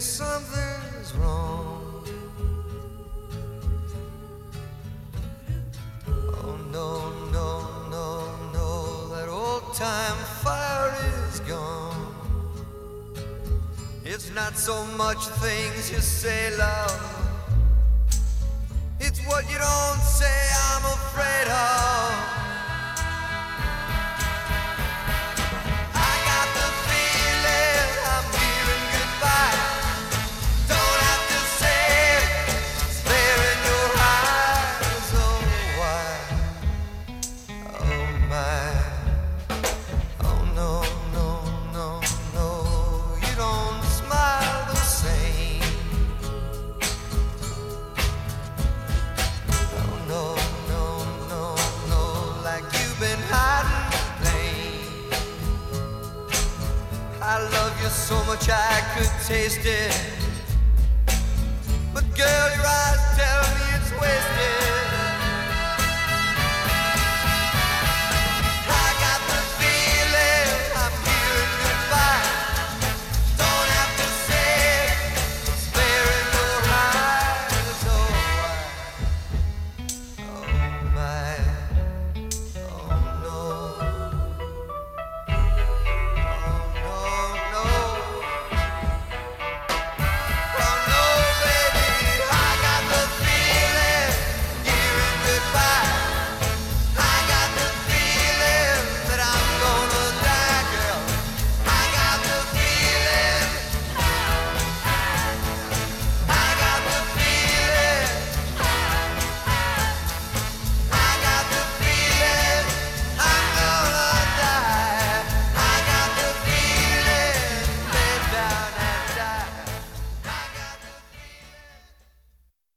something's wrong. Oh no, no, no, no, that old time fire is gone. It's not so much things you say, love. It's what you don't say I'm afraid of. So much I could taste it. But girl, your eyes